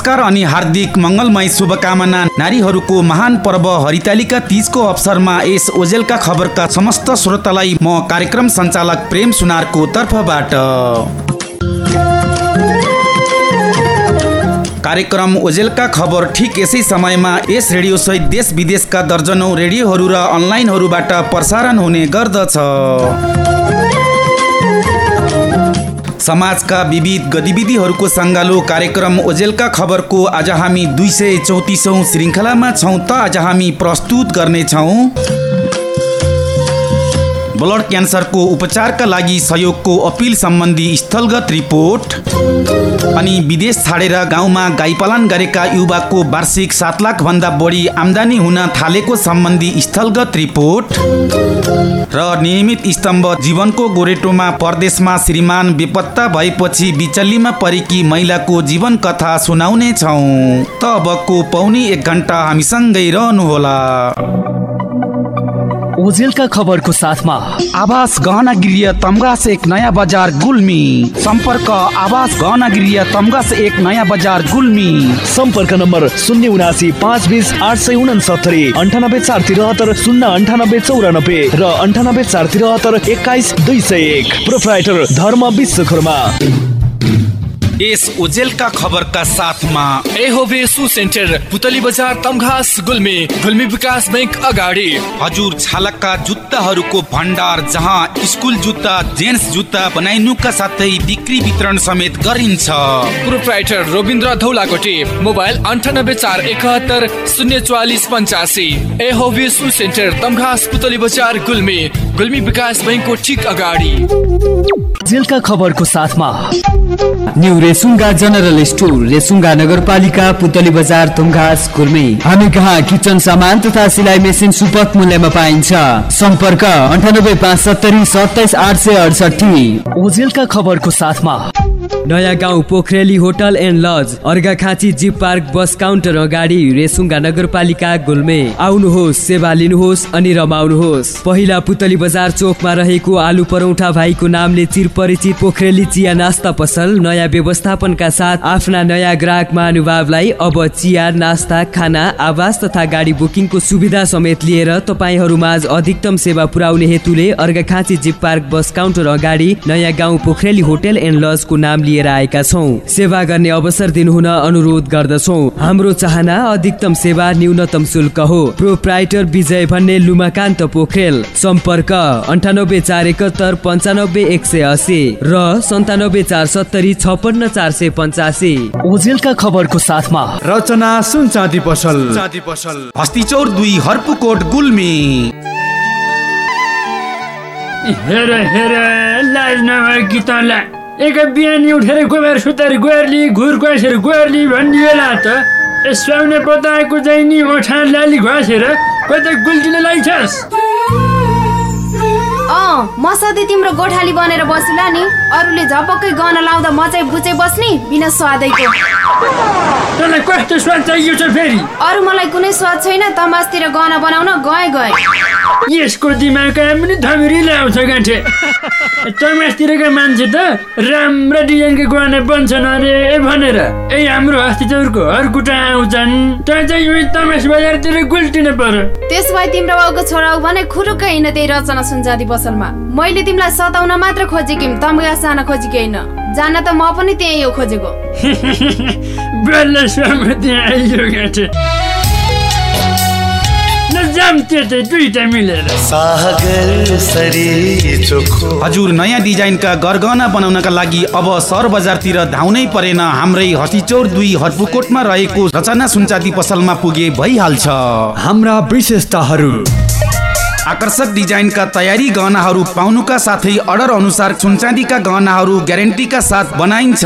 नमस्कार अनि हार्दिक मङ्गलमय शुभकामना। नारीहरूको महान पर्व हरितालिका तीजको अवसरमा यस ओजेलका खबरका समस्त श्रोतालाई म कार्यक्रम सञ्चालक प्रेम सुनारको तर्फबाट। कार्यक्रम ओजेलका खबर ठिक यसै समयमा यस रेडियोसहित देश विदेशका दर्जनौ रेडियोहरू र अनलाइनहरूबाट प्रसारण हुने गर्दछ। समाजका विविध गतिविधिहरूको सङ्गालो कार्यक्रम ओजेलका खबरको आज हामी दुई सय चौतिसौँ श्रृङ्खलामा छौँ त आज हामी प्रस्तुत गर्नेछौँ। ब्लड क्यान्सरको उपचारका लागि सहयोगको अपिल सम्बन्धी स्थलगत रिपोर्ट। अनि विदेश छाडेर गाउँमा गाई पालन गरेका युवाको वार्षिक सात लाखभन्दा बढी आम्दानी हुन थालेको सम्बन्धी स्थलगत रिपोर्ट। र नियमित स्तम्भ जीवनको गोरेटोमा परदेशमा श्रीमान बेपत्ता भएपछि बिचल्लीमा परेकी महिलाको जीवन कथा सुनाउने छौँ। त पौनी एक घन्टा हामीसँगै रहनुहोला। ओजेलका खबरको साथमा आवास गहना गृह तमगास एक नयाँ बजार गुल्मी। सम्पर्क आवास गहना गृह तमगास एक नयाँ बजार गुल्मी। सम्पर्क नम्बर शून्य उनासी पाँच बिस आठ सय उनासत्तरी अन्ठानब्बे चार त्रिहत्तर शून्य अन्ठानब्बे चौरानब्बे र अन्ठानब्बे चार त्रिहत्तर एक्काइस दुई सय एक। प्रोप्राइटर धर्म विश्वकर्मा। यस ओजेलका खबरका साथमा एहोबे सु सेन्टर पुतली बजार तमघास गुल्मी। गुल्मी विकास बैंक अगाडि। हजुर छालकका जुत्ताहरूको भण्डार जहाँ स्कुल जुत्ता जेन्ट्स जुत्ता बनाइनुका साथै बिक्री वितरण समेत गरिन्छ। प्रोप्राइटर रविन्द्र धौलाकोटी मोबाइल अन्ठानब्बे चार एकहत्तर शून्य चौवालिस पञ्चासी। एहोबे सु सेन्टर तमघास पुतली बजार गुल्मी। गुल्मी विकास बैंकको ठिक अगाडि। जेलका खबरको साथमा new Resunga general store Resunga नगरपालिका पुतली बजार तुङ्घास गुल्मी हामी कहाँ किचन सामान तथा सिलाइ मेसिन सुपथ मूल्यमा पाइन्छ? सम्पर्क अन्ठानब्बे पाँच सत्तरी सत्ताइस आठ सय अडसठी ओजेलका खबरको साथमा नयाँ गाउँ Pokhreli hotel and lodge Arghakhanchi jeep park bus counter अगाडि रेसुङ्गा नगरपालिका गुल्मे। आउनुहोस् सेवा लिनुहोस् अनि रमाउनुहोस्। पहिला पुतली बजार चोकमा रहेको आलु परौठा भाइको नामले चिर परिचित पोखरेली चिया नास्ता पसल नयाँ व्यवस्थापनका साथ आफ्ना नयाँ ग्राहक महानुभावलाई अब चिया नास्ता खाना आवास तथा गाडी बुकिङको सुविधा समेत लिएर तपाईँहरू माझ अधिकतम सेवा पुर्याउने हेतुले Arghakhanchi jeep park bus counter अगाडि नयाँ गाउँ पोखरेली होटल एन्ड लजको नाम लिएर आएका छौँ। सेवा गर्ने अवसर दिनुहुन अनुरोध गर्दछौँ। हाम्रो चाहना अधिकतम सेवा न्यूनतम शुल्क हो। प्रोप्राइटर विजय भन्ने लुमाकान्त पोखरेल। सम्पर्क अन्ठानब्बे चार एकहत्तर पन्चानब्बे एक सय असी र सन्तानब्बे चार सत्तरी छपन्न चार सय पञ्चासी ओजेलका खबरको साथमा रचना सुन चाँदी पसल। चाँदी पसल। हस्तिचौर दुई हर्पुकोट गुल्मी। हेर हेर लाज नभएकी तँलाई एक बिहानी उठेर गोबर सुतेर गोर्ली घुर घसेर गोर्ली भन्ने बेला त सुहाउने बताएको चाहिँ नि ओठा लाली घसेर कतै गुल्टिने लाइछस् अँ म सधैँ तिम्रो गोठाली बनेर बसुला नि अरूले झपक्कै गहना लाउँदा म चाहिँ बुझे बस्ने बिना स्वादैको तँलाई कस्तो स्वाद चाहियो छ फेरि अरू मलाई कुनै स्वाद छैन तमासतिर गहना बनाउन गए गए यसको दिमाग पनि थमिरी ल्याउँछ गाँठे तमासतिरका मान्छे त राम्रा डिजाइनको गहना बन्छन् अरे भनेर। ए हाम्रो हस्तिचौरको हरकुटा आउँछन्। तँ चाहिँ यो तमास बजारतिर गुल्टिन पर्यो त्यसो भए तिम्रो बाउको छोरा भने खुरुक्कै हिँड त्यही रचना सुनजाति पसलमा मैले तिमीलाई सताउन मात्र खोजेकी तम्गा जान खोजेकी होइन। जान त म पनि त्यही हो खोजेको। बल्ल आइयो हजुर नयाँ डिजाइनका गरगहना बनाउनका लागि अब सहर बजारतिर धाउनै परेन हाम्रै हतिचौर दुई हर्पुकोटमा रहेको रचना सुनचाँदी पसलमा पुगे भइहाल्छ। हाम्रा विशेषताहरू। आकर्षक डिजाइनका तयारी गहनाहरू पाउनुका साथै अर्डर अनुसार सुनचाँदीका गहनाहरू ग्यारेन्टीका साथ बनाइन्छ।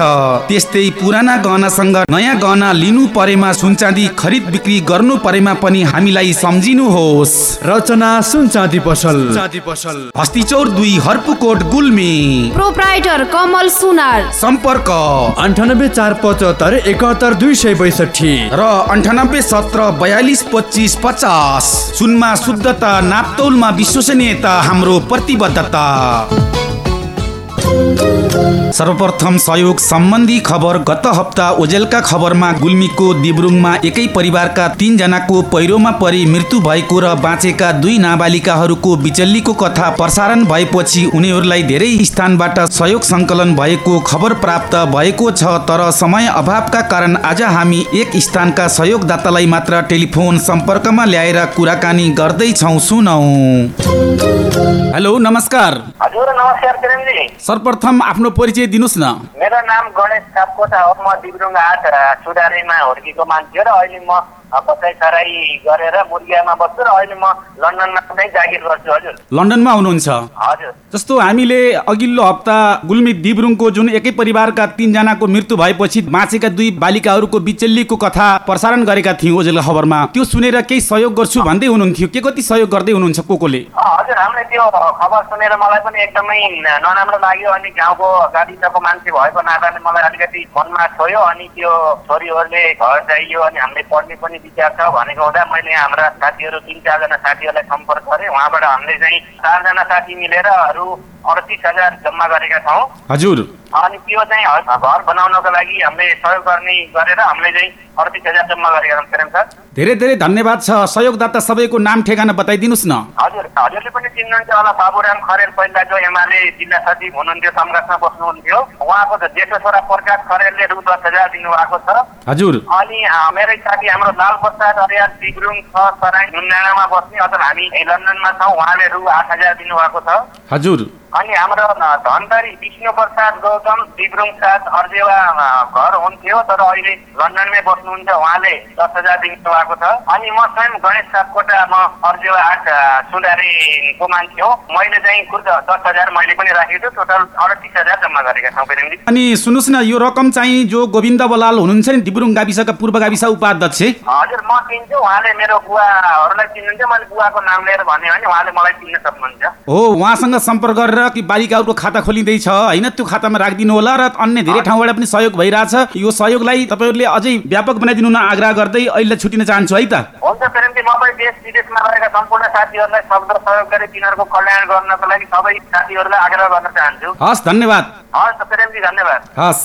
त्यस्तै पुराना गहनासँग नयाँ गहना लिनु परेमा सुनचाँदी खरिद बिक्री गर्नु परेमा पनि हामीलाई सम्झिनुहोस्। रचना सुन चाँदी पसल पसल। हस्तिचौर दुई हर्पुकोट गुल्मी। प्रोप्राइटर कमल सुनार। सम्पर्क। अन्ठानब्बे चार पचहत्तर एकहत्तर दुई सय बैसठी। र अन्ठानब्बे सत्र बयालिस पच्चिस पचास। सुनमा शुद्धता नाप्तौलमा विश्वसनीयता हाम्रो प्रतिबद्धता। सर्वप्रथम सहयोग सम्बन्धी खबर गत हप्ता ओजेलका खबरमा गुल्मीको दिब्रुङमा एकै परिवारका तीनजनाको पहिरोमा परि मृत्यु भएको र बाँचेका दुई नाबालिकाहरूको बिचल्लीको कथा प्रसारण भएपछि उनीहरूलाई धेरै स्थानबाट सहयोग सङ्कलन भएको खबर प्राप्त भएको छ तर समय अभावका कारण आज हामी एक स्थानका सहयोगदातालाई मात्र टेलिफोन सम्पर्कमा ल्याएर कुराकानी गर्दैछौँ। सुनौ। हेलो नमस्कार। हजुर नमस्कार प्रेमजी सर्वप्रथम आफ्नो परिचय दिनुहोस् न। मेरो नाम गणेश सापकोटा हो म दिब्रुङ आठ सुधारीमा हुर्केको मान्छे र अहिले म बसाइ सराई गरेर मुर्गियामा बस्छु र अहिले म लन्डनमा नै जागिर गर्छु हजुर। लन्डनमा हुनुहुन्छ? हजुर। जस्तो हामीले अघिल्लो हप्ता गुल्मी दिब्रुङको जुन एकै परिवारका तीनजनाको मृत्यु भएपछि बाँचेका दुई बालिकाहरूको बिचल्लीको कथा प्रसारण गरेका थियौँ ओजेल खबरमा त्यो सुनेर केही सहयोग गर्छु भन्दै हुनुहुन्थ्यो। के कति सहयोग गर्दै हुनुहुन्छ को कोले हजुर हामीले त्यो खबर सुनेर मलाई पनि एकदमै नराम्रो लाग्यो अनि गाउँको गाविसको मान्छे भएको नाताले मलाई अलिकति मनमा छोयो अनि त्यो छोरीहरूले घर चाहियो अनि हामीले पढ्ने पनि विचार छ भनेको हुँदा मैले हाम्रा साथीहरू तिन चारजना साथीहरूलाई सम्पर्क गरेँ। उहाँबाट हामीले चाहिँ चारजना साथी मिलेर अरू अडतिस हजार जम्मा गरेका छौँ। हजुर। अनि त्यो चाहिँ घर बनाउनको लागि हामीले सहयोग गर्ने गरेर हामीले चाहिँ अडतिस हजार जम्मा गरेका छौँ। प्रेम सर। धेरै धेरै धन्यवाद छ। सहयोगदाता सबैको नाम ठेगाना बताइदिनुहोस् न। हजुर हजुरले पनि चिन्नुहुन्छ होला। बाबुराम खरेल पहिला जो एमाले जिल्ला सचिव हुनुहुन्थ्यो सङ्घर्षमा बस्नुहुन्थ्यो। उहाँको जेठो छोरा प्रकाश खरेलले रु दस हजार दिनुभएको छ। हजुर। अनि मेरै साथी हाम्रो लाल प्रसाद अर्याल छ सराई नुनडाँडामा बस्ने अझ हामी लन्डनमा छौँ उहाँले रु आठ हजार दिनुभएको छ। हजुर। अनि हाम्रो अ, धनधरी विष्णु प्रसाद गौतम दिग्रुङ साथ अर्जेवा घर हुन्थ्यो तर अहिले लन्डनमै बस्नुहुन्छ उहाँले। दस हजार दिनुभएको छ। अनि म स्वयं गणेश सापकोटा म अर्जेवा आठ सुधारेको मान्छे हो। मैले चाहिँ खुद दस हजार मैले पनि राखेको छु। टोटल अडतिस हजार जम्मा गरेका छौँ अनि सुन्नुहोस् न यो रकम चाहिँ जो गोविन्द बलाल हुनुहुन्छ नि दिब्रुङ गाविसका पूर्व गाविस उपाध्यक्ष। हजुर म चिन्छु उहाँले मेरो बुवाहरूलाई चिन्नुहुन्छ। मैले बुवाको नाम लिएर भन्यो भने उहाँले मलाई चिन्न सक्नुहुन्छ। हो उहाँसँग सम्पर्क गरेर कि बालिकाहरूको खाता खोलिँदैछ होइन? त्यो खातामा राखिदिनु होला र अन्य धेरै ठाउँबाट पनि सहयोग भइरहेछ। यो सहयोगलाई तपाईँहरूले अझै व्यापक बनाइदिनु न आग्रह गर्दै अहिले छुटिन चाहन्छु है त हुन्छ प्रेमजी म पनि देश विदेशमा रहेका सम्पूर्ण साथीहरूलाई सक्दो सहयोग गरी तिनीहरूको कल्याण गर्नको लागि सबै साथीहरूलाई आग्रह गर्न चाहन्छु हस् धन्यवाद हस् प्रेमजी धन्यवाद हस्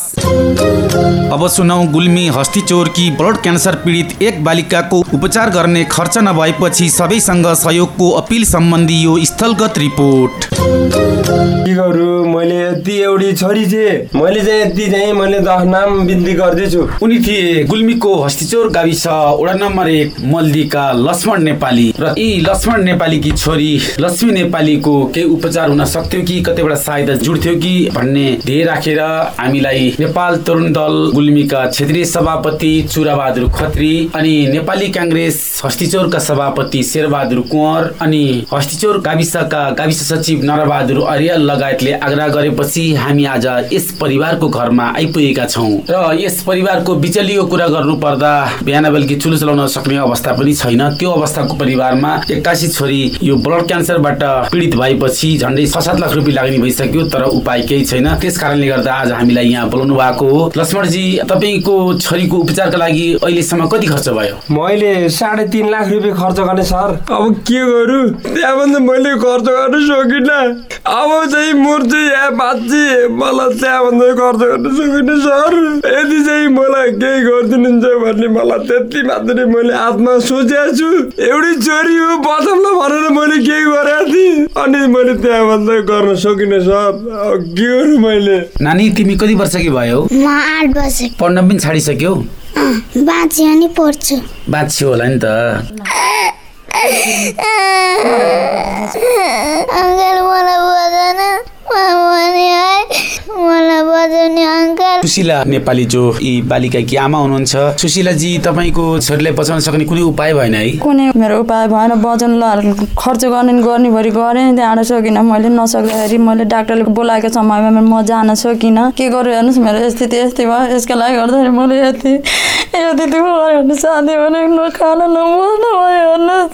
अब सुनौ गुल्मी हस्तिचौरकी ब्लड क्यान्सर पीडित एक बालिकाको उपचार गर्ने खर्च नभएपछि सबैसँग सहयोगको अपिल सम्बन्धी यो स्थलगत रिपोर्ट। के गरौँ मैले यति एउटी छोरी थिएँ मैले चाहिँ यति चाहिँ मैले दस नाम बिन्ती गर्दैछु। उनी थिए गुल्मीको हस्तिचौर गाविस वडा नम्बर एक मल्दीका लक्ष्मण नेपाली र यी लक्ष्मण नेपालीकी छोरी लक्ष्मी नेपालीको केही उपचार हुन सक्थ्यो कि कतैबाट सहायता जुड्थ्यो कि भन्ने ध्येय राखेर हामीलाई नेपाल तरुण दल गुल्मीका क्षेत्रीय सभापति चुराबहादुर खत्री अनि नेपाली काङ्ग्रेस हस्तिचौरका सभापति शेरबहादुर कुँवर अनि हस्तिचौर गाविसका गाविस सचिव नरबहादुर अर्याल लगायतले आग्रह गरेपछि हामी आज यस परिवारको घरमा आइपुगेका छौँ। र यस परिवारको बिचलियो कुरा गर्नु पर्दा बिहान बेलुकी चुलो चलाउन सक्ने अवस्था पनि छैन। त्यो अवस्थाको परिवारमा एक्कासी छोरी यो ब्लड क्यान्सरबाट पीडित भएपछि झन्डै छ सात लाख रुपियाँ लाग्ने भइसक्यो तर उपाय केही छैन। त्यस कारणले गर्दा आज हामीलाई यहाँ बोलाउनु भएको हो। लक्ष्मणजी तपाईँको छोरीको उपचारका लागि अहिलेसम्म कति खर्च भयो? मैले साढे तिन लाख रुपियाँ खर्च गर्ने सर। अब के गरौँ? त्यहाँभन्दा मैले खर्च गर्न सकिनँ। अब चाहिँ मुर्छु या बाँच्ची मलाई त्यहाँभन्दा खर्च गर्न सकिनँ सर। यदि चाहिँ मलाई केही गरिदिनुहुन्छ भन्ने मलाई त्यति मात्रै मैले आत्मा सोचेको छु। एउटै छोरी हो बचाउन भनेर मैले केही गरेको थिएँ। अनि मैले त्यहाँभन्दा गर्न सकिनँ सर अब के गरौँ मैले? नानी तिमी कति वर्षकी भयो म आठ बजे पढ्न पनि छाडिसक्यौ? बाँचे अनि पढ्छु। बाँच्यो होला नि त। अङ्कल मलाई बजाउन भने है मलाई बजाउने अङ्कल सुशीला नेपाली जो यी बालिकाकी आमा हुनुहुन्छ सुशीलाजी तपाईँको छोरीलाई बचाउन सक्ने कुनै उपाय भएन है? कुनै मेरो उपाय भएन। वजन ल खर्च गर्ने गर्ने भरि गरेँ त्यहाँबाट सकिनँ। मैले नसक्दाखेरि मैले डाक्टरले बोलाएको समयमा म जान सकिनँ। के गर्यो हेर्नुहोस् मेरो स्थिति यस्तै भयो। यसको लागि गर्दाखेरि मैले यति यति दुःख साथी भने न खान नबस्नु भयो हेर्नुहोस्।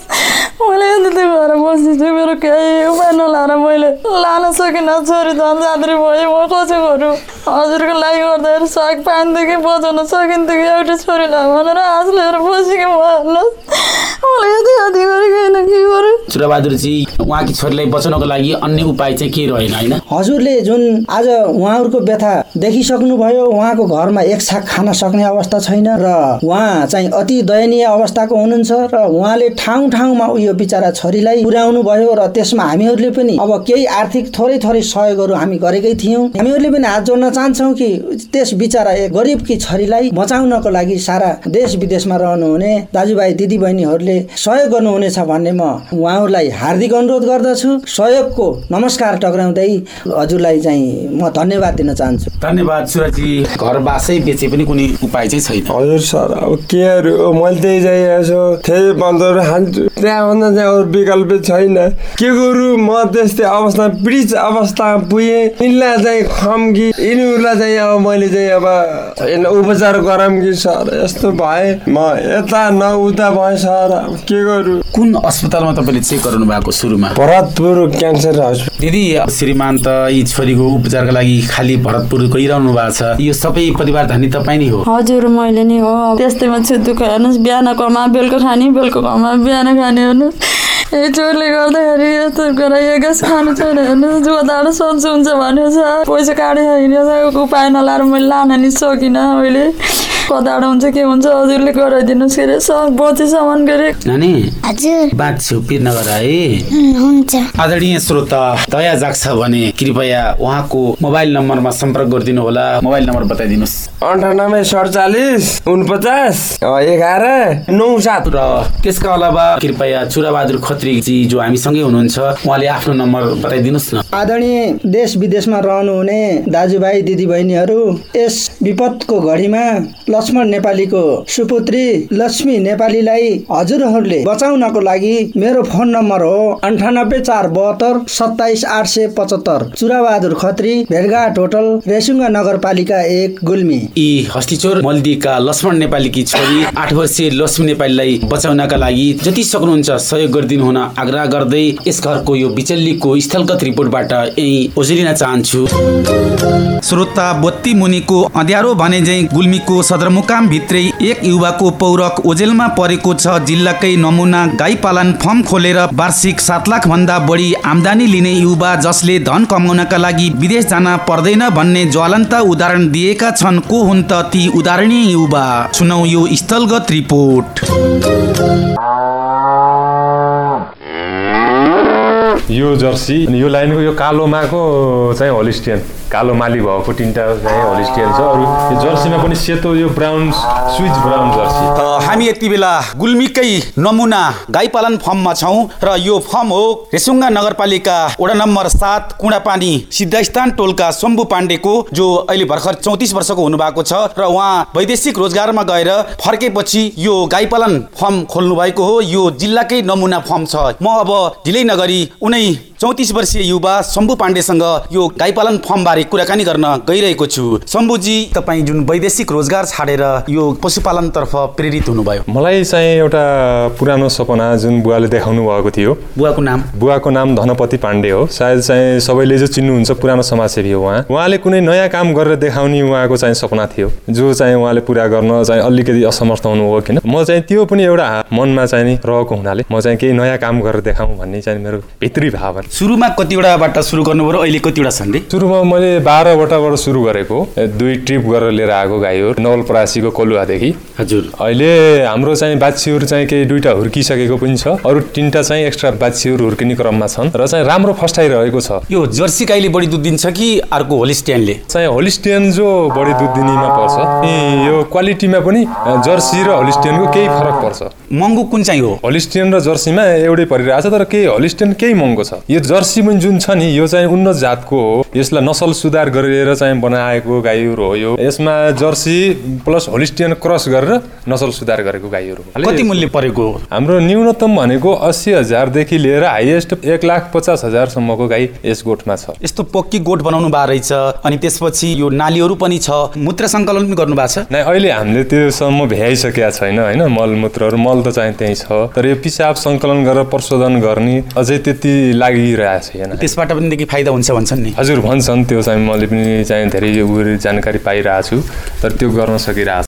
मैले यति दुःख भएर बसिछु मेरो केही उपाय नलाएर मैले लान सकिनँ। छोरी झन् जात्री भयो म कसो गरौँ? हजुरको लागि गर्दाखेरि साग पानीदेखि बचाउन सकिन्थ्यो कि एउटै छोरीलाई भनेर आश लिएर बसेको मलाई यति यति गरेको के गरौँ चुराबहादुरजी उहाँकी छोरीलाई बचाउनको लागि अन्य उपाय चाहिँ के रहेन होइन? हजुरले जुन आज उहाँहरूको व्यथा देखिसक्नुभयो उहाँको घरमा एक छाक खान सक्ने अवस्था छैन र उहाँ चाहिँ अति दयनीय अवस्थाको हुनुहुन्छ र उहाँले ठाउँ ठाउँमा उयो बिचरा छोरीलाई पुर्याउनु भयो र त्यसमा हामीहरूले पनि अब केही आर्थिक थोरै थोरै सहयोगहरू हामी गरेकै थियौँ। हामीहरूले पनि हात जोड्न चाहन्छौँ कि त्यस बिचरा एक गरिबकी छोरीलाई बचाउनको लागि सारा देश विदेशमा रहनुहुने दाजुभाइ दिदीबहिनीहरूले सहयोग गर्नुहुनेछ भन्ने म उहाँहरूलाई हार्दिक अनुरोध गर्दछु। सहयोगको नमस्कार टक्राउँदै हजुरलाई चाहिँ म धन्यवाद दिन चाहन्छु। धन्यवाद सुरजी। घर बासै बेचे पनि कुनै उपाय चाहिँ छैन। हजुर सर अब केहरू मैले त्यही चाहिएको छु। त्यही बन्दर खान्छु त्यहाँभन्दा चाहिँ अरू विकल्प छैन। के गरौँ म त्यस्तै अवस्था पीडित अवस्थामा पुगेँ। यिनलाई चाहिँ खम कि यिनीहरूलाई चाहिँ अब मैले चाहिँ अब उपचार गराउँ कि सर यस्तो भए म यता न उता भएँ सर के गरौँ? कुन अस्पतालमा तपाईँले चेक गराउनु भएको सुरुमा? Bharatpur cancer hospital. दिदी श्रीमान त यी छोरीको उपचारका लागि खालि भरतपुर गइरहनु भएको छ। यो सबै परिवार धनी तपाईँ नै हो? हजुर मैले नि हो। त्यस्तैमा छु दुःख हेर्नुहोस् बिहान कमा बेलुका खाने बेलुका कमा बिहान खाने हेर्नुहोस् चोरले गर्दाखेरि यस्तो गाँस खानु छैन हेर्नुहोस् जोताएर सन्चो हुन्छ भनेको छ पैसा काटेर हिँडेर उपाय नलाएर मैले लान नि सकिनँ मैले कताबाट हुन्छ के हुन्छ हजुरले गराइदिनुहोस् के अरे सर बचेसम्म अरे नानी हजुर। बाँच्छु पिर नगर है। हुन्छ। आदरणीय श्रोता दया जाग्छ भने कृपया उहाँको मोबाइल नम्बरमा सम्पर्क गरिदिनु होला। मोबाइल नम्बर बताइदिनुहोस्। अन्ठानब्बे सडचालिस उनपचास एघार नौ सात। र त्यसका अलावा कृपया चुराबहादुर खत्रीजी जो हामीसँगै हुनुहुन्छ उहाँले आफ्नो नम्बर बताइदिनुहोस् न। आदरणीय देश विदेशमा रहनुहुने दाजुभाइ दिदीबहिनीहरू यस विपदको घडीमा लक्ष्मण नेपालीको सुपुत्री लक्ष्मी नेपालीलाई हजुरहरूले बचाउनको लागि मेरो फोन नम्बर हो अन्ठानब्बे चार बहत्तर सत्ताइस आठ सय पचहत्तर। चुराबहादुर खत्री भेटघाट होटल रेसुङ्गा नगरपालिका एक गुल्मी। यी हस्तिचोर मल्दीका लक्ष्मण नेपालीकी छोरी आठ वर्षीय लक्ष्मी नेपालीलाई बचाउनका लागि जति सक्नुहुन्छ सहयोग गरिदिनु हुन आग्रह गर्दै यस घरको यो बिचल्लीको स्थलगत रिपोर्टबाट यही ओझिलिन चाहन्छु। श्रोता बत्ती मुनिको अँध्यारो भने गुल्मीको सदरमुकाम भित्रै एक युवाको पौरक ओजेलमा परेको छ जिल्लाकै नमुना गाई पालन फर्म खोलेर वार्षिक सात लाख भन्दा बढी आमदानी लिने युवा जसले धन कमाउनका लागि विदेश जान पर्दैन भन्ने ज्वलन्त उदाहरण दिएका छन्। को हुन् त ती उदाहरणीय युवा? सुनौ यो स्थलगत रिपोर्ट। यो जर्सी यो लाइनको यो कालोमाको चाहिँ होलिस्टियन। कालो माली भएको तिनवटा चाहिँ होलिस्टियन छ। अरू यो जर्सीमा पनि सेतो यो ब्राउन स्विच ब्राउन जर्सी। हामी यति बेला गुल्मीकै नमुना गाई पालन फर्ममा छौँ र यो फर्म हो रेसुङ्गा नगरपालिका वडा नम्बर सात कुँडापानी सिद्धस्थान टोलका शम्भु पाण्डेको जो अहिले भर्खर चौतिस वर्षको हुनुभएको छ र उहाँ वैदेशिक रोजगारमा गएर फर्केपछि यो गाई पालन फर्म खोल्नु भएको हो। यो जिल्लाकै नमुना फर्म छ। म अब ढिलै नगरी उनै चौतिस वर्षीय युवा शम्भु पाण्डेसँग यो गाई पालन फर्मबारे कुराकानी गर्न गइरहेको छु। शम्भुजी तपाईँ जुन वैदेशिक रोजगार छाडेर यो पशुपालनतर्फ प्रेरित हुनुभयो। मलाई चाहिँ एउटा पुरानो सपना जुन बुवाले देखाउनु भएको थियो। बुवाको नाम? बुवाको नाम धनपति पाण्डे हो। सायद चाहिँ सबैले जो चिन्नुहुन्छ पुरानो समाजसेवी हो उहाँ। उहाँले कुनै नयाँ काम गरेर देखाउने उहाँको चाहिँ सपना थियो। जो चाहिँ उहाँले पुरा गर्न चाहिँ अलिकति असमर्थ हुनुभयो किन? म चाहिँ त्यो पनि एउटा मनमा चाहिँ नि रहेको हुनाले म चाहिँ केही नयाँ काम गरेर देखाउँ भन्ने चाहिँ मेरो भित्री भावना सुरुमा कतिवटाबाट सुरु गर्नुभयो र अहिले कतिवटा छन् सुरुमा मैले बाह्रवटाबाट सुरु गरेको। दुई ट्रिप गरेर लिएर आएको गाईहरू नवलपरासीको कोलुवादेखि। हजुर। अहिले हाम्रो चाहिँ बाछीहरू चाहिँ केही दुईवटा हुर्किसकेको पनि छ। अरू तिनवटा चाहिँ एक्स्ट्रा बाछीहरू हुर्किने क्रममा छन् र चाहिँ राम्रो फस्टाइरहेको छ। यो जर्सी गाईले बढी दुध दिन्छ कि अर्को होलिस्टियनले? चाहिँ होलिस्टियन जो बढी दुध दिनेमा पर्छ यो क्वालिटीमा पनि जर्सी र होलिस्टियनको केही फरक पर्छ। महँगो कुन चाहिँ हो? होलिस्टियन र जर्सीमा एउटै परिरहेको छ तर केही होलिस्टियन केही महँगो छ। यो जर्सी पनि जुन छ नि यो चाहिँ उन्नत जातको हो। यसलाई नसल सुधार गरेर चाहिँ बनाएको गाईहरू हो यो। यसमा जर्सी प्लस होलिस्टियन क्रस गरेर नसल सुधार गरेको गाईहरू हो। कति मूल्य परेको हो? हाम्रो न्यूनतम भनेको अस्सी हजारदेखि लिएर हाइएस्ट एक लाख पचास हजारसम्मको गाई यस गोठमा छ। यस्तो पक्की गोठ बनाउनु भएको रहेछ अनि त्यसपछि यो नालीहरू पनि छ। मूत्र सङ्कलन पनि गर्नु भएको छ? नै अहिले हामीले त्योसम्म भ्याइसकेका छैन होइन? मलमूत्रहरू मल त चाहिँ त्यहीँ छ। तर यो पिसाब सङ्कलन गरेर प्रशोधन गर्ने अझै त्यति लागिरहेको छैन त्यसबाट पनि देखि फाइदा हुन्छ भन्छन् नि। हजुर भन्छन् त्यो चाहिँ मैले पनि चाहिँ धेरै उयो जानकारी पाइरहेको छु तर त्यो गर्न सकिरहेको